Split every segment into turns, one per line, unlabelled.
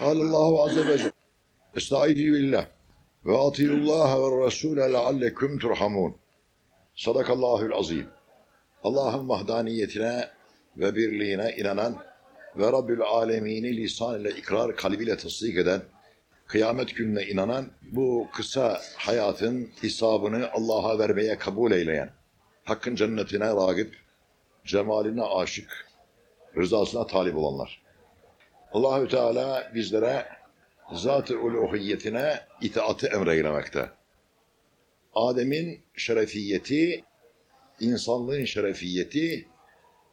Allahu azze ve celle. Estaizu billah. Ve atiyullah ve rasule leallekum turhamun. Sadakallahül azim. Allah'ın vahdaniyetine ve birliğine inanan ve Rabbül alemini lisan ile ikrar kalbiyle tasdik eden, kıyamet gününe inanan, bu kısa hayatın hesabını Allah'a vermeye kabul eyleyen, hakkın cennetine ragip, cemaline aşık, rızasına talip olanlar. Allahü Teala bizlere zat-ı uluhiyetine itaatı emreylemekte. Adem'in şerefiyeti, insanlığın şerefiyeti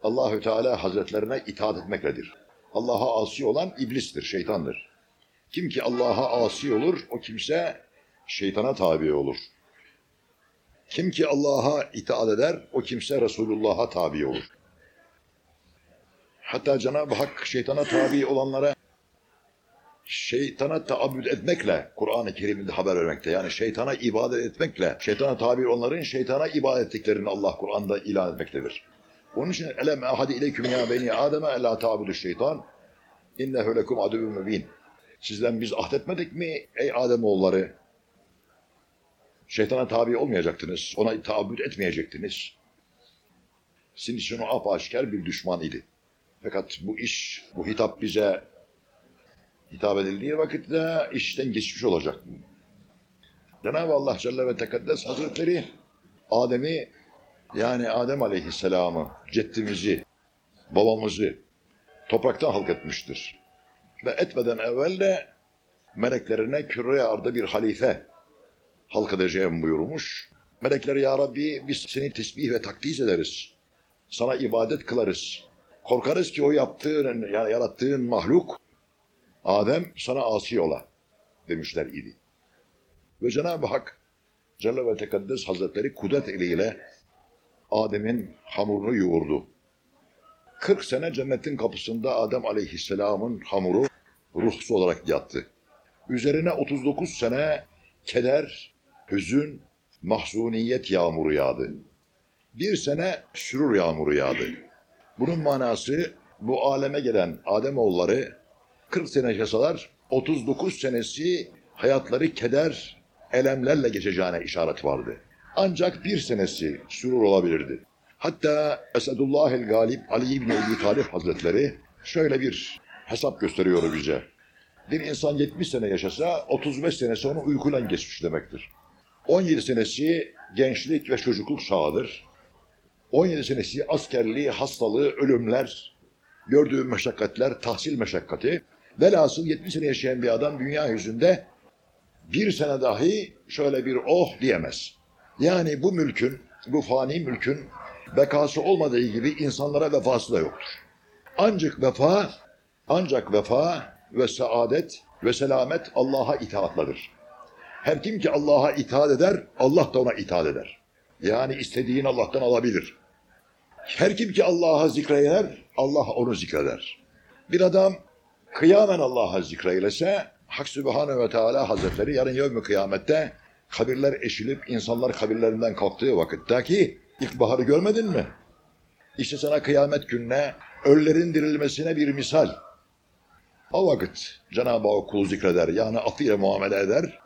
Allahü Teala Hazretlerine itaat etmekledir. Allah'a asi olan iblistir, şeytandır. Kim ki Allah'a asi olur, o kimse şeytana tabi olur. Kim ki Allah'a itaat eder, o kimse Resulullah'a tabi olur. Hatta Cenab-ı Hak şeytana tabi olanlara şeytana taabbüd etmekle Kur'an-ı Kerim'de haber vermekte. Yani şeytana ibadet etmekle, şeytana tabi olanların şeytana ibadet ettiklerini Allah Kur'an'da ilan etmektedir. Onun için elem ahadi ileyküm ya beni Adem'e la ta'budu şeytan innehu lekum aduvun mübin. Sizden biz ahdetmedik mi ey Ademoğulları? Şeytana tabi olmayacaktınız, ona taabbüd etmeyecektiniz. Sizin için o apaşikar bir düşman idi. Fakat bu iş, bu hitap bize hitap edildiği vakitte işten geçmiş olacak. Cenab-ı Allah Celle ve Tekaddes Hazretleri Adem'i yani Adem Aleyhisselam'ı, ceddimizi, babamızı topraktan halk etmiştir. Ve etmeden evvel de meleklerine küre arda bir halife halk edeceğim buyurmuş. Melekler ya Rabbi biz seni tesbih ve takdis ederiz. Sana ibadet kılarız. Korkarız ki o yaptığın, yani yarattığın mahluk Adem sana asi ola demişler idi. Ve Cenab-ı Hak Celle ve Tekaddes Hazretleri kudret eliyle Adem'in hamurunu yoğurdu. 40 sene cennetin kapısında Adem Aleyhisselam'ın hamuru ruhsuz olarak yattı. Üzerine 39 sene keder, hüzün, mahzuniyet yağmuru yağdı. Bir sene sürur yağmuru yağdı. Bunun manası bu aleme gelen Ademoğulları 40 sene yaşasalar 39 senesi hayatları keder, elemlerle geçeceğine işaret vardı. Ancak bir senesi sürur olabilirdi. Hatta Esedullah el Galip Ali İbni Ebi Talip Hazretleri şöyle bir hesap gösteriyor bize. Bir insan 70 sene yaşasa 35 senesi onu uykuyla geçmiş demektir. 17 senesi gençlik ve çocukluk çağıdır. 17 senesi askerliği, hastalığı, ölümler, gördüğü meşakkatler, tahsil meşakkati. Velhasıl 70 sene yaşayan bir adam dünya yüzünde bir sene dahi şöyle bir oh diyemez. Yani bu mülkün, bu fani mülkün bekası olmadığı gibi insanlara vefası da yoktur. Ancak vefa, ancak vefa ve saadet ve selamet Allah'a itaatladır. Her kim ki Allah'a itaat eder, Allah da ona itaat eder. Yani istediğini Allah'tan alabilir. Her kim ki Allah'a zikreder, Allah onu zikreder. Bir adam kıyamen Allah'a zikreylese, Hak Sübhanehu ve Teala Hazretleri yarın yevmi kıyamette kabirler eşilip insanlar kabirlerinden kalktığı vakitte ki ilkbaharı görmedin mi? İşte sana kıyamet gününe ölülerin dirilmesine bir misal. O vakit Cenab-ı Hak kulu zikreder yani afıyla muamele eder.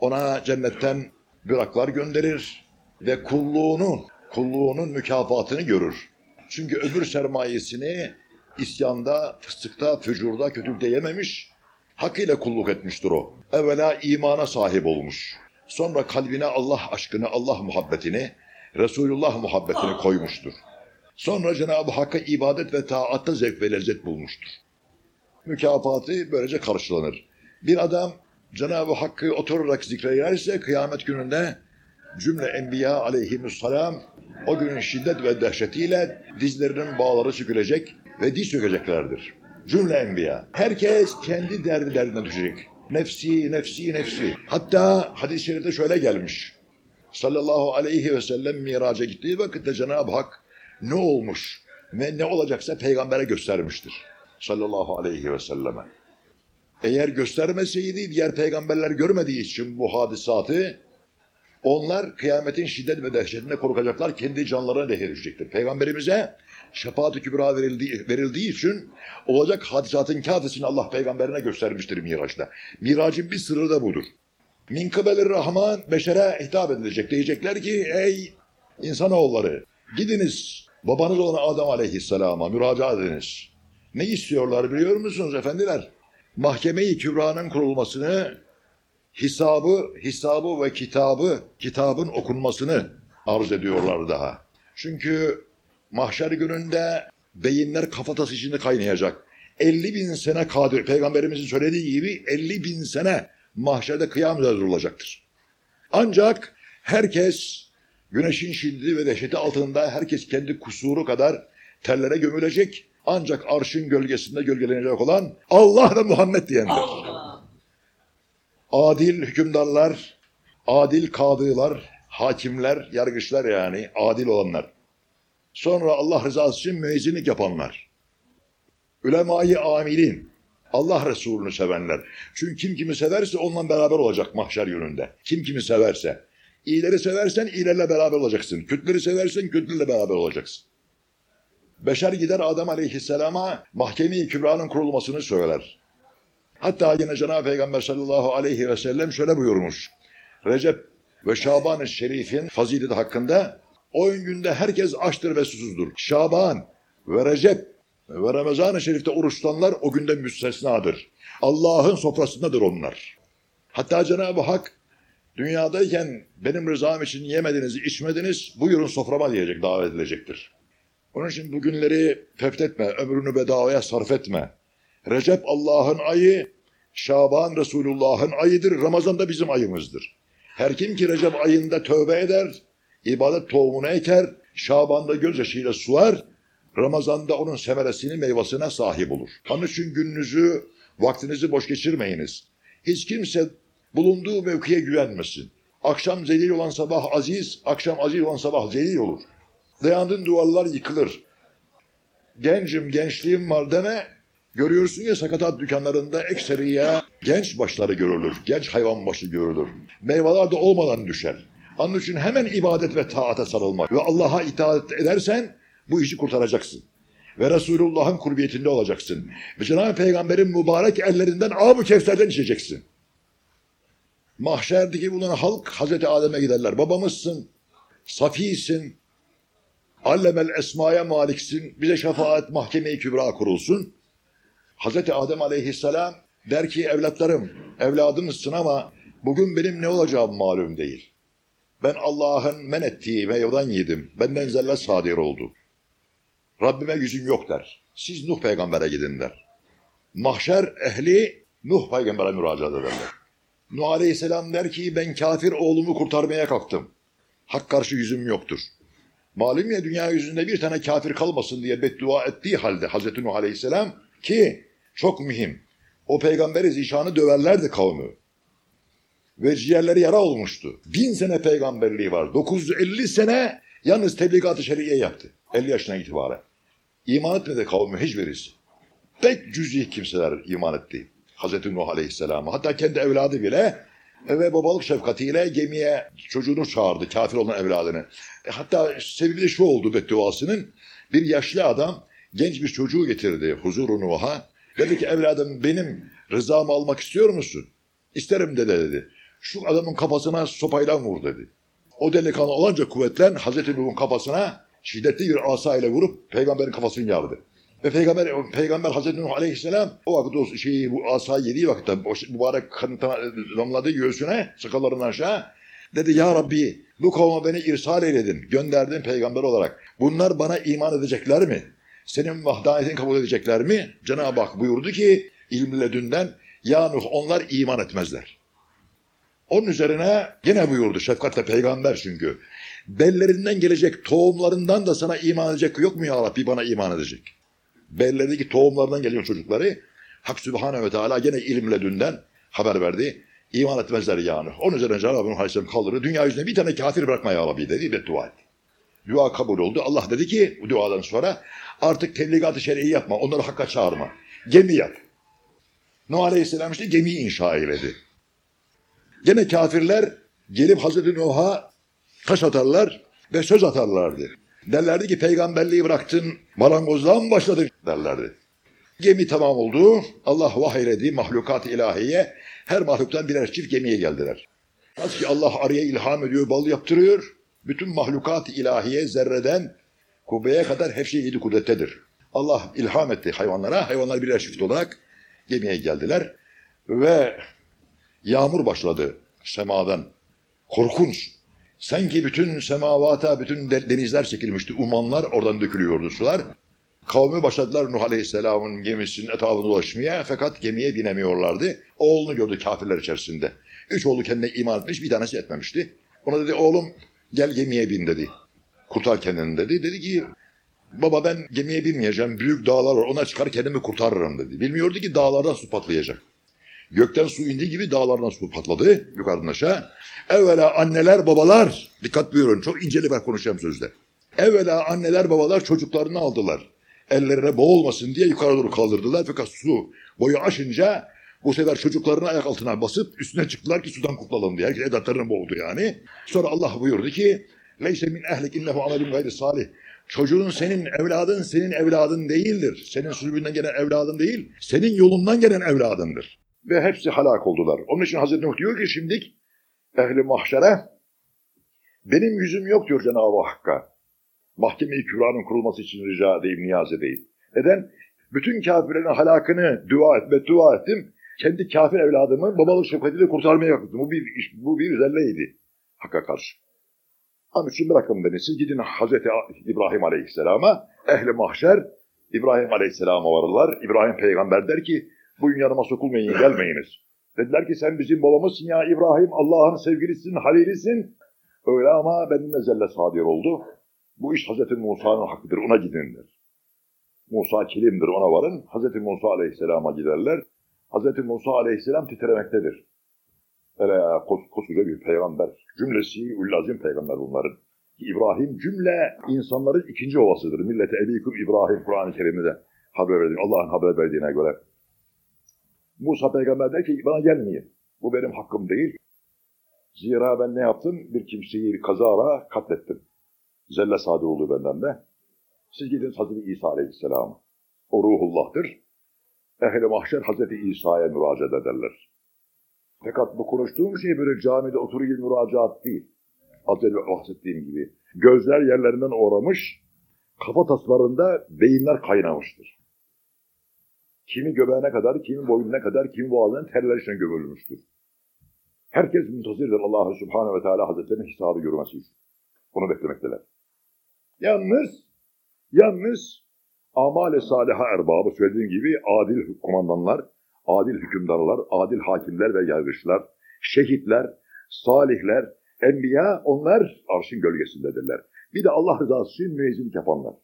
Ona cennetten bıraklar gönderir ve kulluğunun, kulluğunun mükafatını görür. Çünkü öbür sermayesini isyanda, fıstıkta, fücurda, kötülükte yememiş, hakkıyla kulluk etmiştir o. Evvela imana sahip olmuş. Sonra kalbine Allah aşkını, Allah muhabbetini, Resulullah muhabbetini koymuştur. Sonra Cenab-ı Hakk'a ibadet ve taatta zevk ve lezzet bulmuştur. Mükafatı böylece karşılanır. Bir adam Cenab-ı Hakk'ı oturarak zikrederse kıyamet gününde cümle enbiya aleyhisselam o günün şiddet ve dehşetiyle dizlerinin bağları sökülecek ve diz sökeceklerdir. Cümle enbiya. Herkes kendi derdi derdine düşecek. Nefsi, nefsi, nefsi. Hatta hadis-i şerifte şöyle gelmiş. Sallallahu aleyhi ve sellem miraca gittiği vakitte Cenab-ı Hak ne olmuş ve ne olacaksa peygambere göstermiştir. Sallallahu aleyhi ve selleme. Eğer göstermeseydi diğer peygamberler görmediği için bu hadisatı Onlar kıyametin şiddet ve dehşetine korkacaklar, kendi canlarına lehir. Peygamberimize şefaat-i kübra verildiği, verildiği için olacak hadisatın kafesini Allah peygamberine göstermiştir Miraç'ta. Miracın bir sırrı da budur. Min kıbelir Rahman beşere hitap edilecek. Diyecekler ki ey insanoğulları gidiniz babanız olan Adem aleyhisselama müracaat ediniz. Ne istiyorlar biliyor musunuz efendiler? Mahkeme-i Kübra'nın kurulmasını, hesabı, hesabı ve kitabı, kitabın okunmasını arz ediyorlar daha. Çünkü mahşer gününde beyinler kafatası içinde kaynayacak. 50 bin sene kadir, peygamberimizin söylediği gibi 50 bin sene mahşerde kıyam olacaktır. Ancak herkes güneşin şiddeti ve dehşeti altında herkes kendi kusuru kadar tellere gömülecek. Ancak arşın gölgesinde gölgelenecek olan Allah ve Muhammed diyendir.
Allah.
Adil hükümdarlar, adil kadılar, hakimler, yargıçlar yani adil olanlar. Sonra Allah rızası için müezzinlik yapanlar. Ülemayı amilin, Allah Resulü'nü sevenler. Çünkü kim kimi severse onunla beraber olacak mahşer yönünde. Kim kimi severse. İyileri seversen iyilerle beraber olacaksın. Kötüleri seversen kötülerle beraber olacaksın. Beşer gider Adem Aleyhisselam'a mahkeme-i kübranın kurulmasını söyler. Hatta yine Cenab-ı Peygamber sallallahu aleyhi ve sellem şöyle buyurmuş. Recep ve Şaban-ı Şerif'in fazileti hakkında o günde herkes açtır ve susuzdur. Şaban ve Recep ve Ramazan-ı Şerif'te oruç o günde müstesnadır. Allah'ın sofrasındadır onlar. Hatta Cenab-ı Hak dünyadayken benim rızam için yemediniz, içmediniz, buyurun soframa diyecek, davet edilecektir. Onun için bu günleri fethetme, ömrünü bedavaya sarf etme. Recep Allah'ın ayı, Şaban Resulullah'ın ayıdır, Ramazan da bizim ayımızdır. Her kim ki Recep ayında tövbe eder, ibadet tohumunu eker, Şaban'da gözyaşıyla suar, Ramazan'da onun semeresini meyvasına sahip olur. Onun için gününüzü, vaktinizi boş geçirmeyiniz. Hiç kimse bulunduğu mevkiye güvenmesin. Akşam zelil olan sabah aziz, akşam aziz olan sabah zelil olur. Dayandığın duvarlar yıkılır. Gencim, gençliğim var deme, görüyorsun ya sakatat dükkanlarında ekseriye genç başları görülür, genç hayvan başı görülür. Meyveler de olmadan düşer. Onun için hemen ibadet ve taata sarılmak ve Allah'a itaat edersen bu işi kurtaracaksın. Ve Resulullah'ın kurbiyetinde olacaksın. Ve Cenab-ı Peygamber'in mübarek ellerinden Abu Kevser'den içeceksin. Mahşerdeki bulunan halk Hazreti Adem'e giderler. Babamızsın, safisin, allemel esmaya maliksin, bize şefaat mahkeme-i kübra kurulsun. Hazreti Adem aleyhisselam der ki evlatlarım, evladınızsın ama bugün benim ne olacağım malum değil. Ben Allah'ın men ettiği meyveden yedim. Benden zelle sadir oldu. Rabbime yüzüm yok der. Siz Nuh peygambere gidin der. Mahşer ehli Nuh peygambere müracaat ederler. Nuh aleyhisselam der ki ben kafir oğlumu kurtarmaya kalktım. Hak karşı yüzüm yoktur. Malum ya dünya yüzünde bir tane kafir kalmasın diye beddua ettiği halde Hazreti Nuh aleyhisselam ki çok mühim. O peygamberi zişanı döverlerdi kavmi. Ve ciğerleri yara olmuştu. Bin sene peygamberliği var. 950 sene yalnız tebligat-ı şeriye yaptı. 50 yaşına itibaren. İman etmedi kavmi hiçbirisi. Pek cüzi kimseler iman etti. Hazreti Nuh Aleyhisselam'a. Hatta kendi evladı bile ve babalık şefkatiyle gemiye çocuğunu çağırdı. Kafir olan evladını. E, hatta sebebi de şu oldu bedduasının. Bir yaşlı adam genç bir çocuğu getirdi huzuru Nuh'a. Dedi ki evladım benim rızamı almak istiyor musun? İsterim dede dedi. Şu adamın kafasına sopayla vur dedi. O delikanlı olunca kuvvetlen Hazreti Nuh'un kafasına şiddetli bir asa ile vurup peygamberin kafasını yardı. Ve peygamber, peygamber Hazreti Nuh Aleyhisselam o vakit o şeyi, bu asayı yediği vakitte o mübarek kanıtına damladı göğsüne sakallarından aşağı. Dedi ya Rabbi bu kavme beni irsal eyledin, gönderdin peygamber olarak. Bunlar bana iman edecekler mi? Senin vahdaniyetini kabul edecekler mi? Cenab-ı Hak buyurdu ki ilmi ledünden ya Nuh onlar iman etmezler. Onun üzerine yine buyurdu şefkatle peygamber çünkü. Bellerinden gelecek tohumlarından da sana iman edecek yok mu ya Rabbi bana iman edecek. Bellerindeki tohumlarından geliyor çocukları. Hak Sübhanehu ve Teala gene ilimle dünden haber verdi. İman etmezler yani. Onun üzerine Cenab-ı Hak Aleyhisselam kaldırdı. Dünya yüzünde bir tane kafir bırakma ya Rabbi dedi ve dua etti. Dua kabul oldu. Allah dedi ki bu duadan sonra artık tebligat-ı şer'i yapma. Onları hakka çağırma. Gemi yap. Nuh Aleyhisselam işte gemiyi inşa eyledi. Gene kafirler gelip Hazreti Nuh'a taş atarlar ve söz atarlardı. Derlerdi ki peygamberliği bıraktın, marangozluğa mı başladın derlerdi. Gemi tamam oldu. Allah vahyedi mahlukat ilahiye. Her mahluktan birer çift gemiye geldiler. Nasıl ki Allah araya ilham ediyor, bal yaptırıyor. Bütün mahlukat ilahiye zerreden kubbeye kadar her şey yedi kudrettedir. Allah ilham etti hayvanlara. Hayvanlar birer çift olarak gemiye geldiler. Ve yağmur başladı semadan. Korkunç. Sanki bütün semavata, bütün de- denizler çekilmişti. Umanlar oradan dökülüyordu sular. Kavmi başladılar Nuh Aleyhisselam'ın gemisinin etrafında dolaşmaya fakat gemiye binemiyorlardı. Oğlunu gördü kafirler içerisinde. Üç oğlu kendine iman etmiş, bir tanesi etmemişti. Ona dedi oğlum gel gemiye bin dedi. Kurtar kendini dedi. Dedi ki baba ben gemiye binmeyeceğim. Büyük dağlar var ona çıkar kendimi kurtarırım dedi. Bilmiyordu ki dağlardan su patlayacak. Gökten su indiği gibi dağlardan su patladı yukarıdan aşağı. Evvela anneler babalar, dikkat buyurun çok inceli ben konuşacağım sözde. Evvela anneler babalar çocuklarını aldılar. Ellerine boğulmasın diye yukarı doğru kaldırdılar. Fakat su boyu aşınca bu sefer çocuklarını ayak altına basıp üstüne çıktılar ki sudan kurtulalım diye. Herkes edatlarını boğdu yani. Sonra Allah buyurdu ki Leyse min ehlik innehu amelin gayri salih. Çocuğun senin evladın senin evladın değildir. Senin sürgünden gelen evladın değil, senin yolundan gelen evladındır. Ve hepsi helak oldular. Onun için Hazreti Nuh diyor ki şimdik ehli mahşere benim yüzüm yok diyor Cenab-ı Hakk'a. Mahkeme-i Kübra'nın kurulması için rica edeyim, niyaz edeyim. Neden? Bütün kafirlerin halakını dua et, beddua ettim. Kendi kafir evladımı babalık şefkatiyle kurtarmaya kalktım. Bu bir, iş- bu bir zelleydi Hakk'a karşı. Onun için bırakın beni. Siz gidin Hazreti İbrahim Aleyhisselam'a, ehli mahşer İbrahim Aleyhisselam'a varırlar. İbrahim peygamber der ki, bugün yanıma sokulmayın, gelmeyiniz. Dediler ki sen bizim babamızsın ya İbrahim, Allah'ın sevgilisin, halilisin. Öyle ama benimle zelle sadir oldu. Bu iş Hazreti Musa'nın hakkıdır, ona gidin der. Musa kilimdir, ona varın. Hazreti Musa Aleyhisselam'a giderler. Hazreti Musa Aleyhisselam titremektedir. Ya, kos, koskoca bir peygamber. Cümlesi üllazim peygamber bunların. İbrahim cümle insanların ikinci ovasıdır. Millete ebikum İbrahim Kur'an-ı Kerim'de haber verdiği, Allah'ın haber verdiğine göre. Musa peygamber der ki bana gelmeyin. Bu benim hakkım değil. Zira ben ne yaptım? Bir kimseyi bir kazara katlettim. Zelle sadır oldu benden de. Siz gidin Hazreti İsa Aleyhisselam. O ruhullah'tır. Ehl-i mahşer Hazreti İsa'ya müracaat ederler. Fakat bu konuştuğum şey böyle camide oturuyor müracaat değil. Az önce bahsettiğim gibi. Gözler yerlerinden uğramış, kafa taslarında beyinler kaynamıştır. Kimi göbeğine kadar, kimi boynuna kadar, kimi boğazına terler içine gömülmüştür. Herkes müntazirdir Allahu ve Teala Hazretlerinin hesabı görmesi için. Bunu beklemekteler. Yalnız, yalnız amale saliha erbabı söylediğim gibi adil kumandanlar, adil hükümdarlar, adil hakimler ve yargıçlar, şehitler, salihler, enbiya onlar arşın gölgesindedirler. Bir de Allah rızası için müezzinlik yapanlar.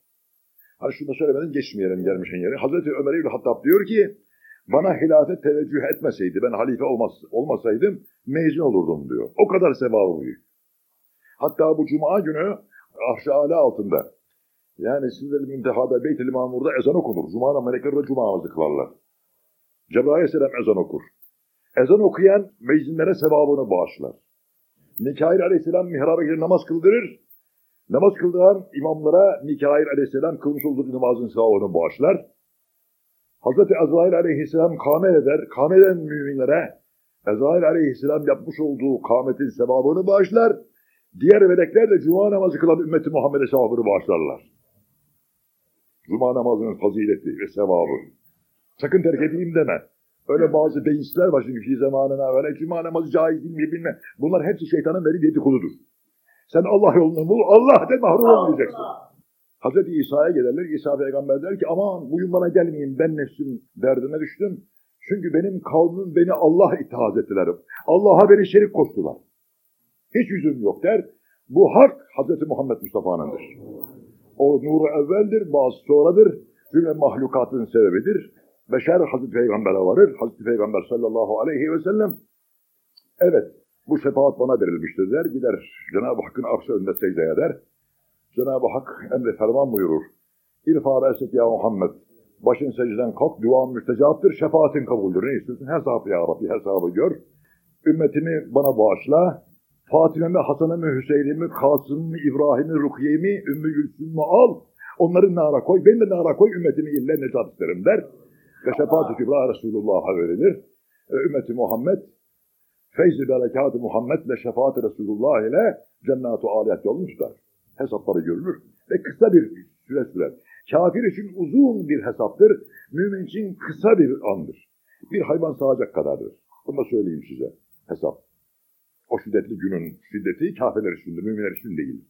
Hani şunu da söylemeden geçmeyelim gelmişin yeri. Hazreti Ömer İbni Hattab diyor ki, bana hilafet teveccüh etmeseydi, ben halife olmaz, olmasaydım mezun olurdum diyor. O kadar sevabı büyük. Hatta bu cuma günü arş-ı altında yani sizlerin müntehada Beyt-i Mamur'da ezan okunur. Cuma melekleri de cuma namazı kılarlar. Cebrail Aleyhisselam ezan okur. Ezan okuyan meczinlere sevabını bağışlar. Mikail Aleyhisselam mihraba girip namaz kıldırır. Namaz kıldıran imamlara Mikail Aleyhisselam kılmış olduğu namazın sevabını bağışlar. Hazreti Azrail Aleyhisselam kâme eder. Kâme eden müminlere Azrail Aleyhisselam yapmış olduğu kâmetin sevabını bağışlar. Diğer melekler de cuma namazı kılan ümmeti Muhammed'e sevabını bağışlarlar. Cuma namazının fazileti ve sevabı. Sakın terk edeyim deme. Öyle bazı beyisler var çünkü zamanına böyle cuma namazı caiz değil mi bilme. Bunlar hepsi şeytanın veri dedikodudur. Sen Allah yolunu bul, Allah de mahrum olmayacaksın. Hazreti İsa'ya gelirler. İsa peygamber der ki aman bugün bana gelmeyin ben nefsim derdine düştüm. Çünkü benim kavmim beni Allah itaat ettiler. Allah'a beni şerik koştular. Hiç yüzüm yok der. Bu hak Hazreti Muhammed Mustafa'nındır. O nuru evveldir, bazı sonradır. Cümle mahlukatın sebebidir. Beşer Hazreti Peygamber'e varır. Hazreti Peygamber sallallahu aleyhi ve sellem evet bu şefaat bana verilmiştir der. Gider Cenab-ı Hakk'ın arşı önünde secde eder. Cenab-ı Hak emri ferman buyurur. İrfa resek ya Muhammed. Başın secden kalk, duan müstecaptır, şefaatin kabuldür. Ne istiyorsun? Hesabı ya Rabbi, hesabı gör. Ümmetimi bana bağışla. Fatime mi, Hasan'ı mı, Hüseyin'i mi, Kasım'ı mı, İbrahim'i, Rukiye'yi mi, Ümmü Gülsüm'ü al. Onları nara koy, ben de nara koy, ümmetimi ille necat isterim der. Ve şefaat-ı kübra Resulullah'a verilir. E, ümmeti Muhammed, feyz-i berekat-ı Muhammed ve şefaat-i Resulullah ile cennet-u aliyet yolunu. Hesapları görülür ve kısa bir süre sürer. Kafir için uzun bir hesaptır, mümin için kısa bir andır. Bir hayvan sağacak kadardır. Bunu da söyleyeyim size, hesap. O şiddetli günün şiddeti kafirler içindir, müminler için değil.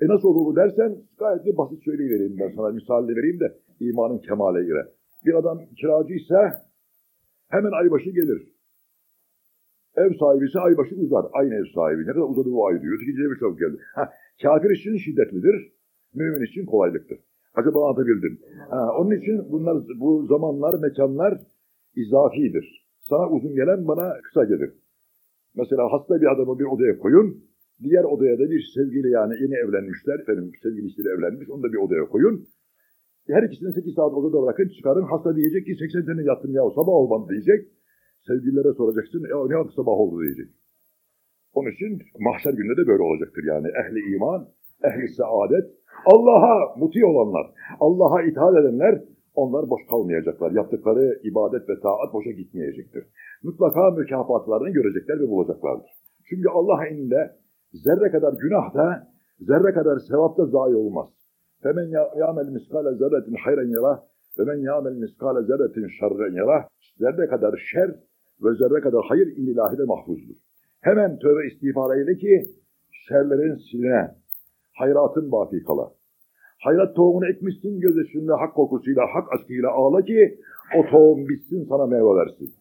E nasıl olur bu dersen gayet de basit söyleyivereyim ben sana misalini vereyim de imanın kemale göre. Bir adam kiracı ise hemen aybaşı gelir. Ev sahibi ise aybaşı uzar. Aynı ev sahibi. Ne kadar uzadı bu ay diyor. Öteki bir çabuk geldi. Ha, kafir için şiddetlidir. Mümin için kolaylıktır. Acaba anlatabildim. Ha, onun için bunlar, bu zamanlar, mekanlar izafidir. Sana uzun gelen bana kısa gelir. Mesela hasta bir adamı bir odaya koyun. Diğer odaya da bir sevgili yani yeni evlenmişler. Efendim sevgilisiyle evlenmiş. Onu da bir odaya koyun. Her ikisini 8 saat odada bırakın çıkarın. Hasta diyecek ki 80 sene yattım ya sabah olmadı diyecek. Sevgililere soracaksın. Ya ne yaptı sabah oldu diyecek. Onun için mahşer gününde de böyle olacaktır yani. Ehli iman, ehli saadet, Allah'a muti olanlar, Allah'a itaat edenler onlar boş kalmayacaklar. Yaptıkları ibadet ve taat boşa gitmeyecektir. Mutlaka mükafatlarını görecekler ve bulacaklardır. Çünkü Allah elinde zerre kadar günah da, zerre kadar sevap da zayi olmaz. Ya'mel miskale zerretin hayren yara ve men ya'mel miskale zerretin şerren yara. Zerre kadar şer ve zerre kadar hayır indilahide mahfuzdur. Hemen tövbe istiğfar eyle ki şerlerin siline, hayratın baki kala. Hayrat tohumunu ekmişsin göz yaşında hak korkusuyla, hak aşkıyla ağla ki o tohum bitsin sana meyve versin.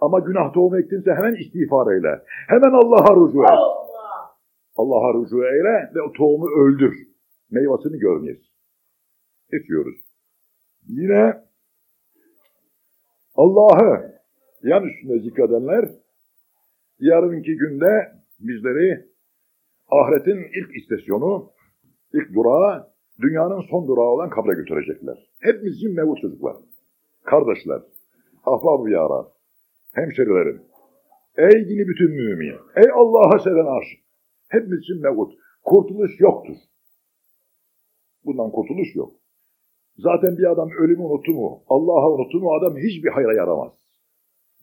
Ama günah tohumu ektinse hemen istiğfar eyle. Hemen Allah'a rücu et. Allah'a rücu eyle ve o tohumu öldür. Meyvasını görmeyiz. Geçiyoruz. Yine Allah'ı yan üstünde zikredenler yarınki günde bizleri ahiretin ilk istasyonu, ilk durağı, dünyanın son durağı olan kabre götürecekler. Hepimiz için mevcut çocuklar, kardeşler, ahbab-ı yara, hemşerilerim, ey yine bütün mümin, ey Allah'a seven aşık, hepimiz için mevcut. Kurtuluş yoktur. Bundan kurtuluş yok. Zaten bir adam ölümü unuttu mu, Allah'a unuttu mu adam hiçbir hayra yaramaz.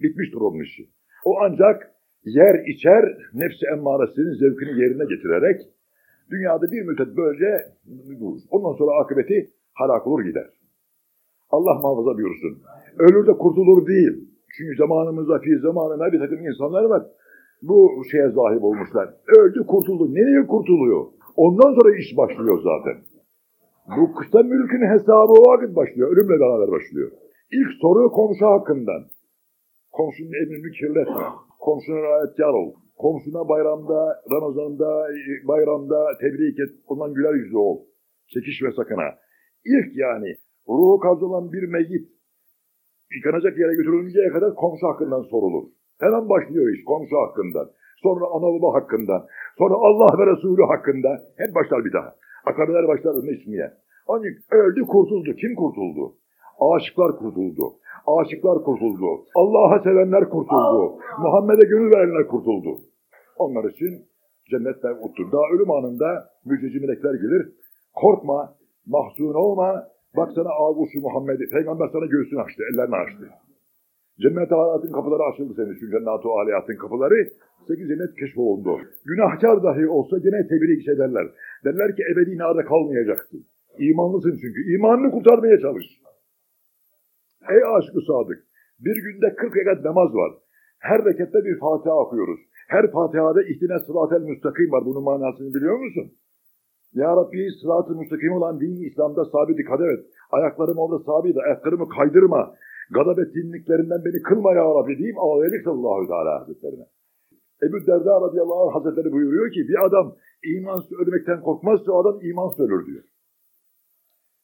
Bitmiştir onun işi. O ancak yer içer, nefsi emmaresinin zevkini yerine getirerek dünyada bir müddet böylece durur. Ondan sonra akıbeti halak olur gider. Allah muhafaza buyursun. Ölür de kurtulur değil. Çünkü zamanımızda fi zamanına bir takım insanlar var. Bu şeye zahip olmuşlar. Öldü kurtuldu. Nereye kurtuluyor? Ondan sonra iş başlıyor zaten. Bu kısa mülkün hesabı o vakit başlıyor. Ölümle beraber başlıyor. İlk soru komşu hakkından. Komşunun evini kirletme. Komşuna rahatkar ol. Komşuna bayramda, Ramazan'da, bayramda tebrik et. Ondan güler yüzlü ol. Çekişme sakına. İlk yani ruhu kazılan bir meyyit yıkanacak yere götürülünceye kadar komşu hakkından sorulur. Hemen başlıyor iş komşu hakkından. Sonra ana baba hakkından. Sonra Allah ve Resulü hakkında. Hep başlar bir daha. Akabeler başlar önüne ismiye. Ancak öldü kurtuldu. Kim kurtuldu? Aşıklar kurtuldu. Aşıklar kurtuldu. Allah'a sevenler kurtuldu. Muhammed'e gönül verenler kurtuldu. Onlar için cennet mevcuttur. Daha ölüm anında müjdeci melekler gelir. Korkma, mahzun olma. Bak sana Ağustos Muhammed'i. Peygamber sana göğsünü açtı, ellerini açtı. Cennet aliyatın kapıları açıldı senin için. Cennet-i aliyatın kapıları. Sekiz cennet keşfolundu. Günahkar dahi olsa gene tebrik ederler. Derler ki ebedi nada kalmayacaksın. İmanlısın çünkü. İmanını kurtarmaya çalış. Ey aşkı sadık. Bir günde 40 rekat namaz var. Her rekatta bir Fatiha okuyoruz. Her Fatiha'da ihtine sırat-el müstakim var. Bunun manasını biliyor musun? Ya Rabbi sırat-ı müstakim olan din İslam'da sabit kadar et. Ayaklarım orada sabit, ayaklarımı kaydırma. Gadab ettiğinliklerinden beni kılma ya Rabbi diyeyim ağlayacak sallallahu teala hazretlerine. Ebu Derda radıyallahu anh hazretleri buyuruyor ki bir adam imansız ölmekten korkmazsa o adam imansız ölür diyor.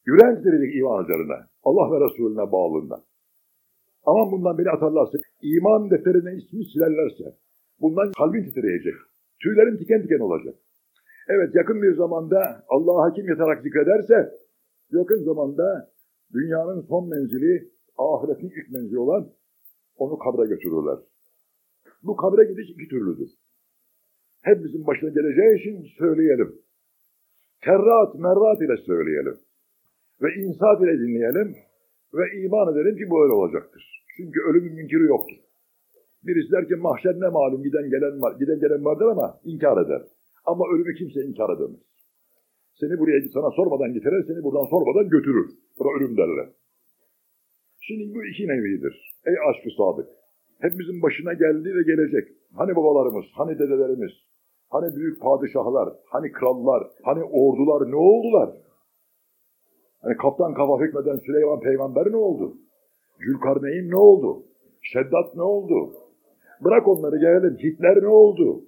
Yüreğin titreyecek iman üzerine. Allah ve Resulüne bağlılığında. Aman bundan beni atarlarsa, iman defterine ismi silerlerse, bundan kalbin titreyecek. Tüylerin tiken tiken olacak. Evet yakın bir zamanda Allah'a kim yatarak zikrederse, yakın zamanda dünyanın son menzili, ahiretin ilk menzili olan onu kabre götürürler. Bu kabre gidiş iki türlüdür. hepimizin başına geleceği için söyleyelim. Kerrat, merrat ile söyleyelim. Ve insaf ile dinleyelim. Ve iman edelim ki bu öyle olacaktır. Çünkü ölümün münkiri yoktur. Birisi der ki mahşer ne malum giden gelen var, giden gelen vardır ama inkar eder. Ama ölümü kimse inkar edemez. Seni buraya sana sormadan getirir, seni buradan sormadan götürür. Buna ölüm derler. Şimdi bu iki nevidir. Ey aşkı sadık. Hepimizin başına geldi ve gelecek. Hani babalarımız, hani dedelerimiz, hani büyük padişahlar, hani krallar, hani ordular ne oldular? Hani kaptan kafa hükmeden Süleyman peygamber ne oldu? Zülkarneyn ne oldu? Şeddat ne oldu? Bırak onları gelelim. Hitler ne oldu?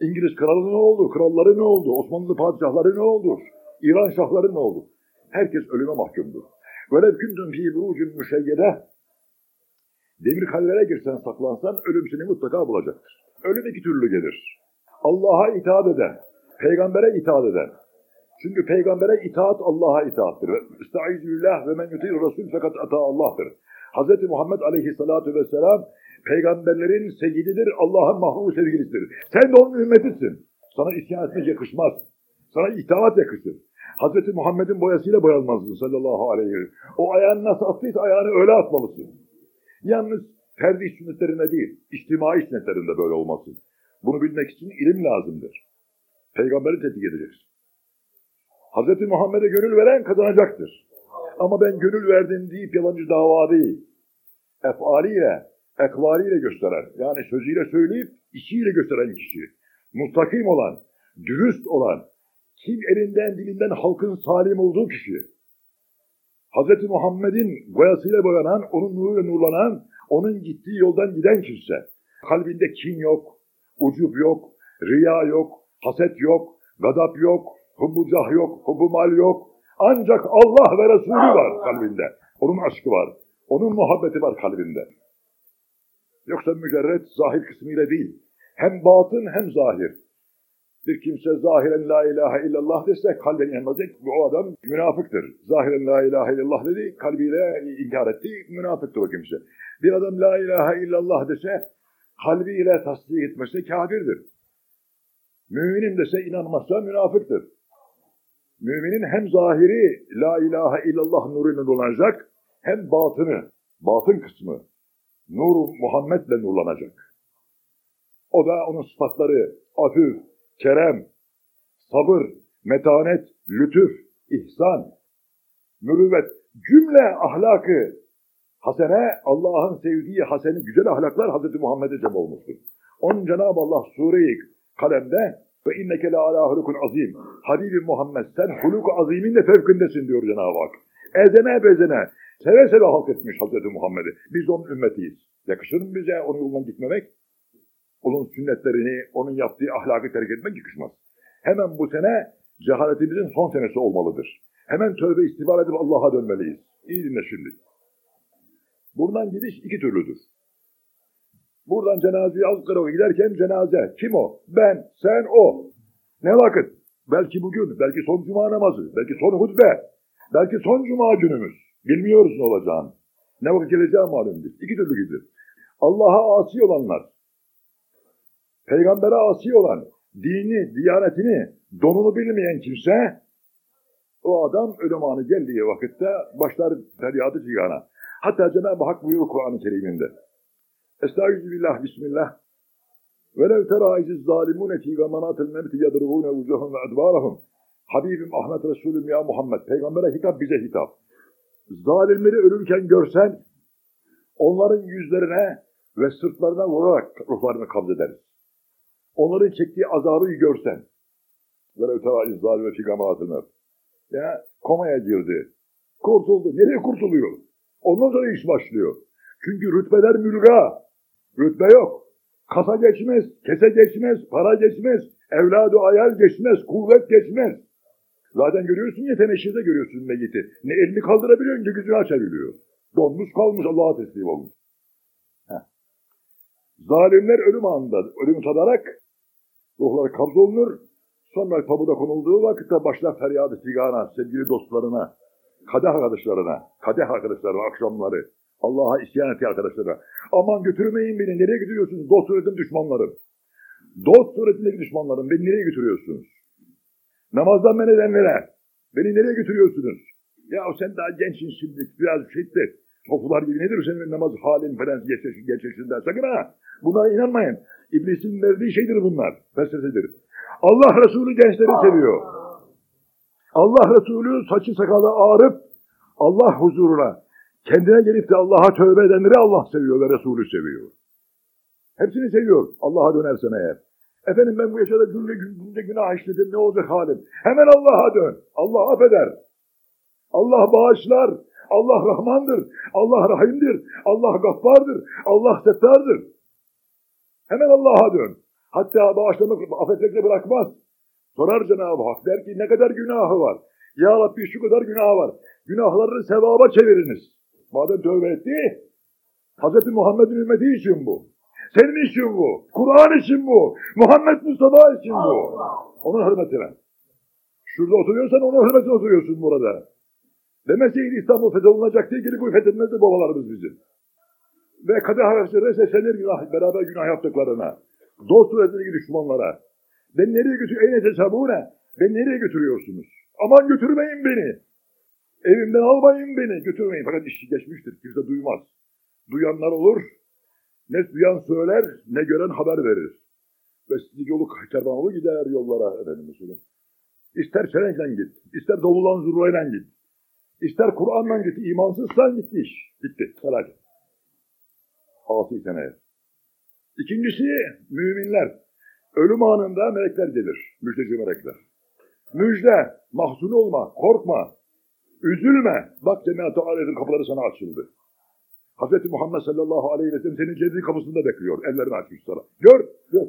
İngiliz kralı ne oldu? Kralları ne oldu? Osmanlı padişahları ne oldu? İran şahları ne oldu? Herkes ölüme mahkumdu. Velev kündün fî burucun müşeyyede demir kalbere girsen saklansan ölüm seni mutlaka bulacaktır. Ölüm iki türlü gelir. Allah'a itaat eden, peygambere itaat eden. Çünkü peygambere itaat Allah'a itaattır. Estaizu ve men yuti'ir rasul fakat ata Allah'tır. Hz. Muhammed aleyhissalatu vesselam peygamberlerin seyyididir, Allah'ın mahvur sevgilisidir. Sen de onun ümmetisin. Sana isyan etmek yakışmaz. Sana itaat yakışır. Hz. Muhammed'in boyasıyla boyanmazdın sallallahu aleyhi ve sellem. O ayağını nasıl attıysa ayağını öyle atmalısın. Yalnız ferdi sünnetlerinde değil, içtimai sünnetlerinde böyle olması. Bunu bilmek için ilim lazımdır. Peygamberi tetkik edeceksin. Hz. Muhammed'e gönül veren kazanacaktır. Ama ben gönül verdim deyip yalancı dava değil. Efaliyle, ekvaliyle gösteren, yani sözüyle söyleyip işiyle gösteren kişi. Mustakim olan, dürüst olan, kim elinden dilinden halkın salim olduğu kişi. Hz. Muhammed'in boyasıyla boyanan, onun nuruyla nurlanan, onun gittiği yoldan giden kimse. Kalbinde kin yok, ucup yok, riya yok, haset yok, gadap yok, hubbucah yok, hubbumal yok. Ancak Allah ve Resulü var kalbinde. Onun aşkı var. Onun muhabbeti var kalbinde. Yoksa mücerret zahir kısmıyla değil. Hem batın hem zahir. Bir kimse zahiren la ilahe illallah dese kalben inanmaz. Bu adam münafıktır. Zahiren la ilahe illallah dedi, kalbiyle inkar etti, münafıktır o kimse. Bir adam la ilahe illallah dese, kalbiyle tasdik etmese kafirdir. Müminim dese inanmazsa münafıktır. Müminin hem zahiri la ilahe illallah nuruyla dolanacak, hem batını, batın kısmı nur Muhammed'le nurlanacak. O da onun sıfatları afif, kerem, sabır, metanet, lütuf, ihsan, mürüvvet, cümle ahlakı hasene, Allah'ın sevdiği haseni güzel ahlaklar Hz. Muhammed'e cem olmuştur. Onun Cenab-ı Allah Sure-i Kalem'de ve inneke la ala hulukun azim. Habibim Muhammed sen huluk azimin de fevkindesin diyor Cenab-ı Hak. Ezene bezene, seve seve halk etmiş Hz. Muhammed'i. Biz onun ümmetiyiz. Yakışır mı bize onun yolundan gitmemek? onun sünnetlerini, onun yaptığı ahlakı terk etmek yakışmaz. Hemen bu sene cehaletimizin son senesi olmalıdır. Hemen tövbe istiğfar edip Allah'a dönmeliyiz. İyi dinle şimdi. Buradan gidiş iki türlüdür. Buradan cenazeye alıp karağa giderken cenaze. Kim o? Ben, sen, o. Ne vakit? Belki bugün, belki son cuma namazı, belki son hutbe, belki son cuma günümüz. Bilmiyoruz ne olacağını. Ne vakit geleceği malum değil. İki türlü gidilir. Allah'a asi olanlar, peygambere asi olan, dini, diyanetini, donunu bilmeyen kimse, o adam ölüm anı geldiği vakitte başlar feryadı cigana. Hatta Cenab-ı Hak buyuruyor Kur'an-ı Kerim'inde. Estağfirullah, Bismillah. Velev tera iziz zalimune fî gamanatil memti yadrugûne vucuhum ve edbârahum. Habibim Ahmet Resulüm ya Muhammed. Peygamber'e hitap bize hitap. Zalimleri ölürken görsen onların yüzlerine ve sırtlarına vurarak ruhlarını kabz ederiz. Onların çektiği azabı görsen. Velev tera iziz zalime fî gamanatil memti. Ya komaya girdi. Kurtuldu. Nereye kurtuluyor? Ondan sonra iş başlıyor. Çünkü rütbeler mülga. Rütbe yok. Kasa geçmez, kese geçmez, para geçmez, evladı ayal geçmez, kuvvet geçmez. Zaten görüyorsun ya teneşirde görüyorsun meyyiti. Ne elini kaldırabiliyor ne gücünü açabiliyor. Donmuş kalmış Allah'a teslim olmuş. Heh. Zalimler ölüm anında ölüm tadarak ruhları kabzolunur. Sonra tabuda konulduğu vakitte başlar feryadı sigana sevgili dostlarına, kadeh arkadaşlarına, kadeh arkadaşlarına akşamları, Allah'a isyan etti arkadaşlara. Aman götürmeyin beni, nereye gidiyorsunuz? Dost öğretim düşmanlarım. Dost suretindeki düşmanlarım beni nereye götürüyorsunuz? Namazdan men edenlere beni nereye götürüyorsunuz? Ya sen daha gençsin şimdi biraz şiddet. Topular gibi nedir senin namaz halin falan geçeceksin, geçeceksin Sakın ha. Bunlara inanmayın. İblisin verdiği şeydir bunlar. Felsefedir. Allah Resulü gençleri seviyor. Allah Resulü saçı sakalı ağrıp Allah huzuruna kendine gelip de Allah'a tövbe edenleri Allah seviyor ve Resulü seviyor. Hepsini seviyor Allah'a dönersen eğer. Efendim ben bu yaşada günde, günde günah işledim ne olacak halim? Hemen Allah'a dön. Allah affeder. Allah bağışlar. Allah Rahmandır. Allah Rahim'dir. Allah Gaffardır. Allah Settar'dır. Hemen Allah'a dön. Hatta bağışlamak, affetmekle bırakmaz. Sorar Cenab-ı Hak. Der ki ne kadar günahı var. Ya Rabbi şu kadar günahı var. Günahlarını sevaba çeviriniz. Madem tövbe etti, Hz. Muhammed'in ümmeti için bu. Senin için bu. Kur'an için bu. Muhammed Mustafa için bu. Onun hürmetine. Şurada oturuyorsan onun hürmetine oturuyorsun burada. Demeseydi İstanbul diye gelip bu fethetmezdi babalarımız bizim. Ve kader harçları seslenir günah, beraber günah yaptıklarına. Dost suretindeki düşmanlara. Ben nereye götür? Eyne ne? Ben nereye götürüyorsunuz? Aman götürmeyin beni. Evimden almayın beni. Götürmeyin. Fakat iş geçmiştir. Kimse duymaz. Duyanlar olur. Ne duyan söyler, ne gören haber verir. Ve sizi yolu kervanolu gider yollara efendim mesela. İster çelenkle git, ister dolulan zurrayla git. İster Kur'an'la git, imansızsan gitti iş. Bitti, felaket. Asi seneye. İkincisi müminler. Ölüm anında melekler gelir. Müjdeci melekler. Müjde, mahzun olma, korkma, üzülme. Bak Cennet-i Aleyh'in kapıları sana açıldı. Hz. Muhammed sallallahu aleyhi ve sellem senin cennetin kapısında bekliyor. Ellerini açmış sana. Gör, gör.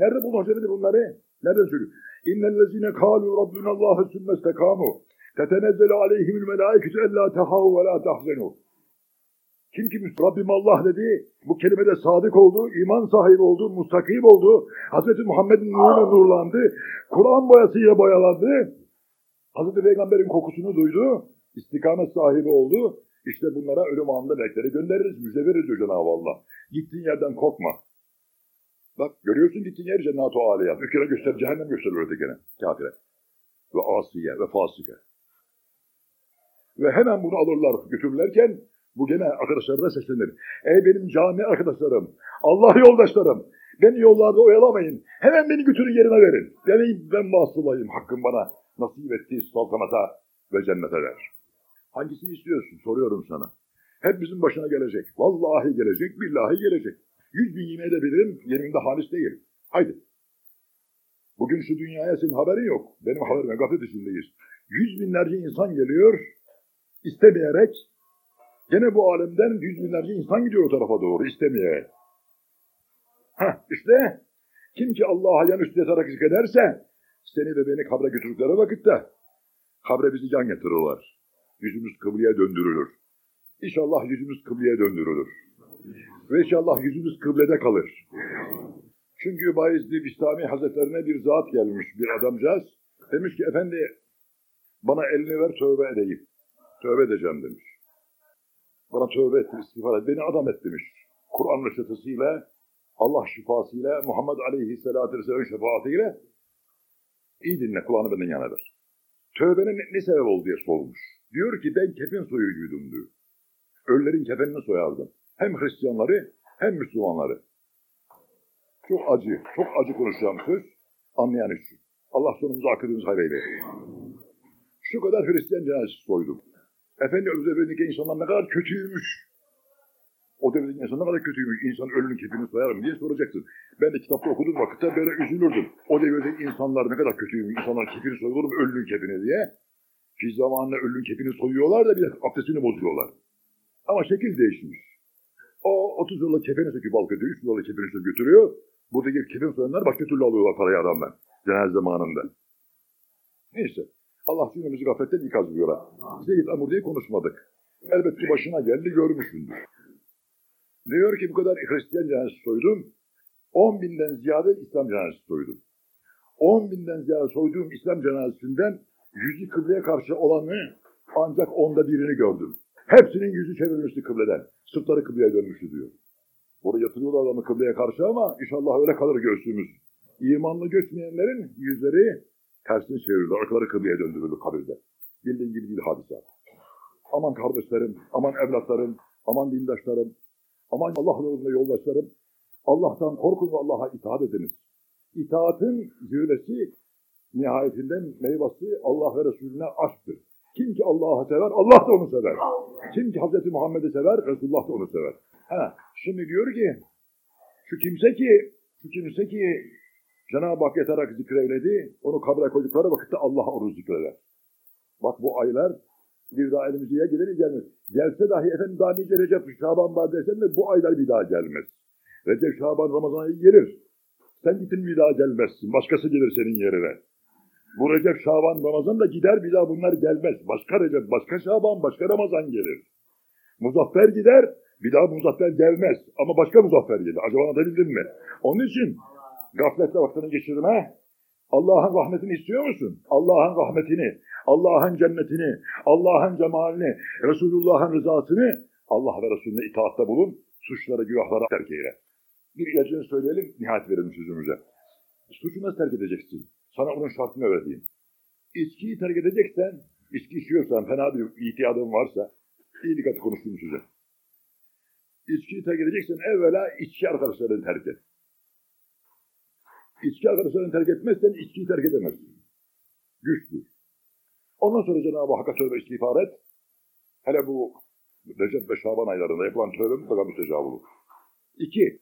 Nerede buldun hocam bunları? Nereden söylüyor? İnnellezine kâlû rabbunallâhe sümmestekâmû. Tetenezzelu aleyhimül melâiketü ellâ tehâvu ve lâ tahzenû. Kim ki Rabbim Allah dedi, bu kelimede sadık oldu, iman sahibi oldu, mustakim oldu, Hz. Muhammed'in nuruyla nurlandı, Kur'an boyasıyla boyalandı, Hz. Peygamber'in kokusunu duydu, istikamet sahibi oldu, işte bunlara ölüm anında melekleri göndeririz, müjde veririz diyor Cenab-ı Allah. Gittiğin yerden korkma. Bak görüyorsun gittiğin yer cennet-u aliyat. Ülkene göster, cehennem gösteriyor ötekine, kafire. Ve asiye ve fasike. Ve hemen bunu alırlar götürürlerken bu gene arkadaşlarına seslenir. Ey benim cami arkadaşlarım, Allah yoldaşlarım, beni yollarda oyalamayın. Hemen beni götürün yerine verin. Beni ben mahsulayım hakkım bana nasip ettiği saltanata ve cennete ver. Hangisini istiyorsun? Soruyorum sana. Hep bizim başına gelecek. Vallahi gelecek, billahi gelecek. Yüz bin yemin edebilirim, yerimde halis değil. Haydi. Bugün şu dünyaya senin haberin yok. Benim haberime gaflet içindeyiz. Yüz binlerce insan geliyor, istemeyerek. Gene bu alemden yüz binlerce insan gidiyor o tarafa doğru, istemeyerek. Heh, işte kim ki Allah'a yan üstü yatarak ederse, seni ve beni kabre götürdükleri vakitte kabre bizi can getirirler yüzümüz kıbleye döndürülür. İnşallah yüzümüz kıbleye döndürülür. Ve inşallah yüzümüz kıblede kalır. Çünkü Bayezid Bistami Hazretlerine bir zat gelmiş, bir adamcağız. Demiş ki efendi bana elini ver tövbe edeyim. Tövbe edeceğim demiş. Bana tövbe etti, istiğfar et. Beni adam et demiş. Kur'an reçetesiyle, Allah şifasıyla, Muhammed Aleyhisselatü Vesselam şefaatiyle iyi dinle, kulağını benden yana ver. Tövbenin ne, ne sebep oldu diye sormuş. Diyor ki ben kefen soyucuydum diyor. Ölülerin kefenini soyardım. Hem Hristiyanları hem Müslümanları. Çok acı, çok acı konuşacağım söz anlayan için. Allah sonumuzu akıdığımız hayır eylesin. Şu kadar Hristiyan cenazesi soydum. Efendi devrindeki insanlar ne kadar kötüymüş. O devrindeki insanlar ne kadar kötüymüş. İnsan ölünün kefini soyar mı diye soracaksın. Ben de kitapta okuduğum vakitte böyle üzülürdüm. O devirdeki insanlar ne kadar kötüymüş. İnsanlar kefini soyulur mu ölünün kefini diye. Fi zamanında ölünün kefini soyuyorlar da bir abdestini bozuyorlar. Ama şekil değişmiş. O 30 yıllık kefeni söküp balk ediyor, 3 yıllık kefeni söküp götürüyor. Buradaki kefin soyanlar başka türlü alıyorlar parayı adamdan. Cenaze zamanında. Neyse. Allah cümlemizi gafletten ikaz buyurar. Zeyd Amur diye konuşmadık. Elbette başına geldi görmüşsündür. Diyor ki bu kadar Hristiyan cenazesi soydum. 10 binden ziyade İslam cenazesi soydum. 10 binden ziyade soyduğum İslam cenazesinden yüzü kıbleye karşı olanı ancak onda birini gördüm. Hepsinin yüzü çevirmişti kıbleden. Sırtları kıbleye dönmüştü diyor. Oraya yatırıyorlar adamı kıbleye karşı ama inşallah öyle kalır göğsümüz. İmanlı göçmeyenlerin yüzleri tersini çevirirler. Arkaları kıbleye döndürülür kabirde. Bildiğin gibi değil hadise. Aman kardeşlerim, aman evlatlarım, aman dindaşlarım, aman Allah yolunda yoldaşlarım. Allah'tan korkun ve Allah'a itaat ediniz. İtaatın zirvesi, nihayetinden meyvesi Allah ve Resulüne aşktır. Kim ki Allah'ı sever, Allah da onu sever. Kim ki Hz. Muhammed'i sever, Resulullah da onu sever. Ha, şimdi diyor ki, şu kimse ki, şu kimse ki Cenab-ı Hak yatarak zikreyledi, onu kabre koydukları vakitte Allah onu zikreder. Bak bu aylar bir daha elimize ya gelir ya gelmez. Gelse dahi efendim daha nice Recep, Şaban var dersen de bu aylar bir daha gelmez. Recep, Şaban, Ramazan ayı gelir. Sen gittin bir daha gelmezsin. Başkası gelir senin yerine. Bu Recep, Şaban, Ramazan da gider bir daha bunlar gelmez. Başka Recep, başka Şaban, başka Ramazan gelir. Muzaffer gider, bir daha Muzaffer gelmez. Ama başka Muzaffer gelir. Acaba anlatabildim mi? Onun için gafletle vaktini geçirme. Allah'ın rahmetini istiyor musun? Allah'ın rahmetini, Allah'ın cennetini, Allah'ın cemalini, Resulullah'ın rızasını Allah ve Resulüne itaatte bulun. Suçları, günahları terk eyle. Bir ilacını söyleyelim, nihayet verelim sözümüze. Suçu nasıl terk edeceksin? Sana onun şartını öğreteyim. İçkiyi terk edeceksen, içki içiyorsan, fena bir ihtiyadın varsa, iyi dikkat konuştuğum size. İçkiyi terk edeceksen evvela içki arkadaşlarını terk et. İçki arkadaşlarını terk etmezsen içkiyi terk edemezsin. Güçlü. Ondan sonra Cenab-ı Hakk'a tövbe istiğfar et. Hele bu Recep ve Şaban aylarında yapılan tövbe mutlaka müstecab olur. İki,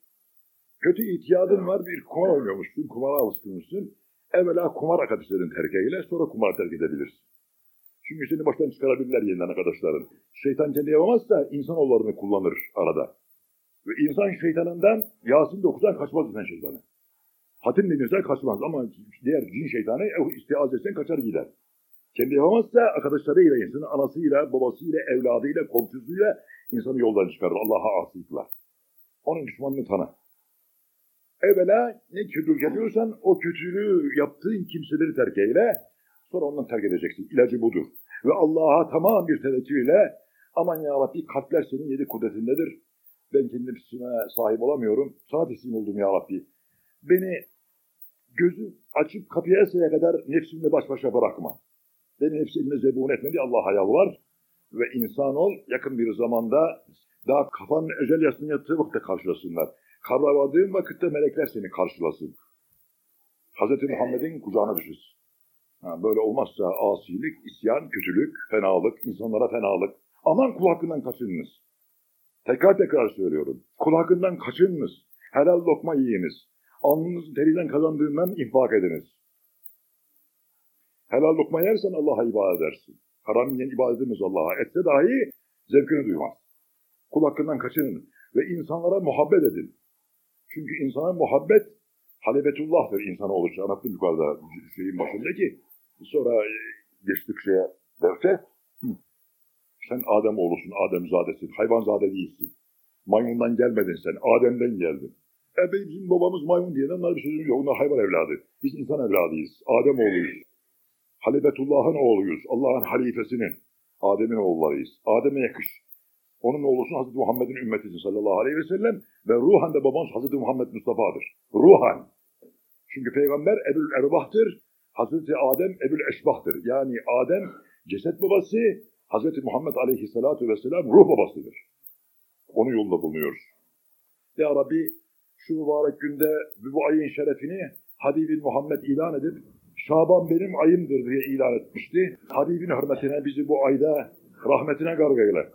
kötü itiyadın var bir kumar oynuyormuşsun, kumara alışkınmışsın. Evvela kumar arkadaşlarını terk eyle, sonra kumar terk edebilirsin. Çünkü seni baştan çıkarabilirler yeniden arkadaşların. Şeytan kendi yapamazsa insanoğullarını kullanır arada. Ve insan şeytanından Yasin de okusan kaçmaz insan şeytanı. Hatim dinlersen kaçmaz ama diğer cin şeytanı istiaz etsen kaçar gider. Kendi yapamazsa arkadaşlarıyla, insanın anasıyla, babasıyla, evladıyla, komşusuyla insanı yoldan çıkarır. Allah'a asıyıklar. Onun düşmanını tanı. Evvela ne kötülük yapıyorsan o kötülüğü yaptığın kimseleri terk eyle. Sonra ondan terk edeceksin. İlacı budur. Ve Allah'a tamam bir tevekküyle aman ya Rabbi kalpler senin yedi kudretindedir. Ben kendi nefsime sahip olamıyorum. Sana teslim oldum ya Rabbi. Beni gözü açıp kapıya eseye kadar nefsimle baş başa bırakma. Beni nefsi eline zebun etmedi Allah'a yalvar. Ve insan ol yakın bir zamanda daha kafanın ecel yasını yattığı vakitte karşılasınlar. Kabra vakitte melekler seni karşılasın. Hz. Muhammed'in kucağına düşürsün. Ha, böyle olmazsa asilik, isyan, kötülük, fenalık, insanlara fenalık. Aman kul hakkından kaçınınız. Tekrar tekrar söylüyorum. Kul hakkından kaçınınız. Helal lokma yiyiniz. Alnınızı teriden kazandığından infak ediniz. Helal lokma yersen Allah'a ibadet edersin. Haram yiyen ibadetimiz Allah'a etse dahi zevkini duymaz. Kul hakkından kaçının ve insanlara muhabbet edin. Çünkü insana muhabbet halebetullah'tır insana oluşu. Anlattım yukarıda şeyin başındaki. Sonra e, geçtik şeye derse sen Adem oğlusun, Adem zadesin, hayvan zade değilsin. Maymundan gelmedin sen, Adem'den geldin. E bizim babamız maymun diye onlar bir sözümüz yok. Onlar hayvan evladı. Biz insan evladıyız. Adem oğluyuz. Halibetullah'ın oğluyuz. Allah'ın halifesinin. Adem'in oğullarıyız. Adem'e yakış. Onun oğlusun Hazreti Muhammed'in ümmetisin sallallahu aleyhi ve sellem ve ruhan da babamız Hazreti Muhammed Mustafa'dır. Ruhan. Çünkü peygamber Ebul Erbah'tır. Hazreti Adem Ebul Eşbah'tır. Yani Adem ceset babası, Hazreti Muhammed aleyhissalatu vesselam ruh babasıdır. Onun yolunda bulunuyoruz. Ya Rabbi şu mübarek günde bu ayın şerefini Habibin Muhammed ilan edip Şaban benim ayımdır diye ilan etmişti. Habibin hürmetine bizi bu ayda rahmetine garg eyle.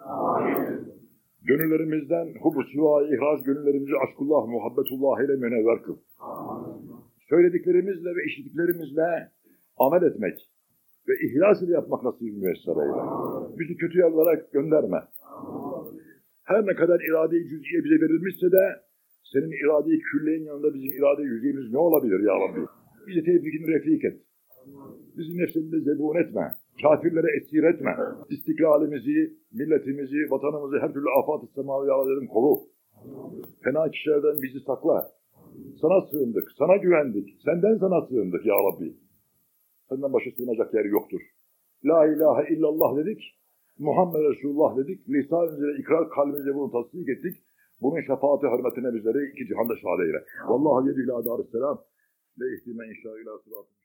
Gönüllerimizden hubu siva ihraç gönüllerimizi aşkullah, muhabbetullah ile münevver kıl. Söylediklerimizle ve işittiklerimizle amel etmek ve ihlas ile yapmak nasip müyesser eyle. Bizi kötü yollara gönderme. Her ne kadar irade-i cüz'iye bize verilmişse de senin irade-i külliyen yanında bizim irade-i yüzeyimiz ne olabilir ya Rabbi? Bizi tevfikini refik et. Bizi nefsinde zebun etme. Kafirlere esir etme. İstiklalimizi, milletimizi, vatanımızı her türlü afat-ı semaviyalardan koru. Fena kişilerden bizi sakla. Sana sığındık, sana güvendik. Senden sana sığındık ya Rabbi. Senden başa sığınacak yer yoktur. La ilahe illallah dedik. Muhammed Resulullah dedik. Lisanımızla ikrar kalbimize bunu tasdik ettik. Bunun şefaati hürmetine bizleri iki cihanda şahade eyle. Vallahi yedi ila darisselam. Ve ihtime inşa ila sıratı.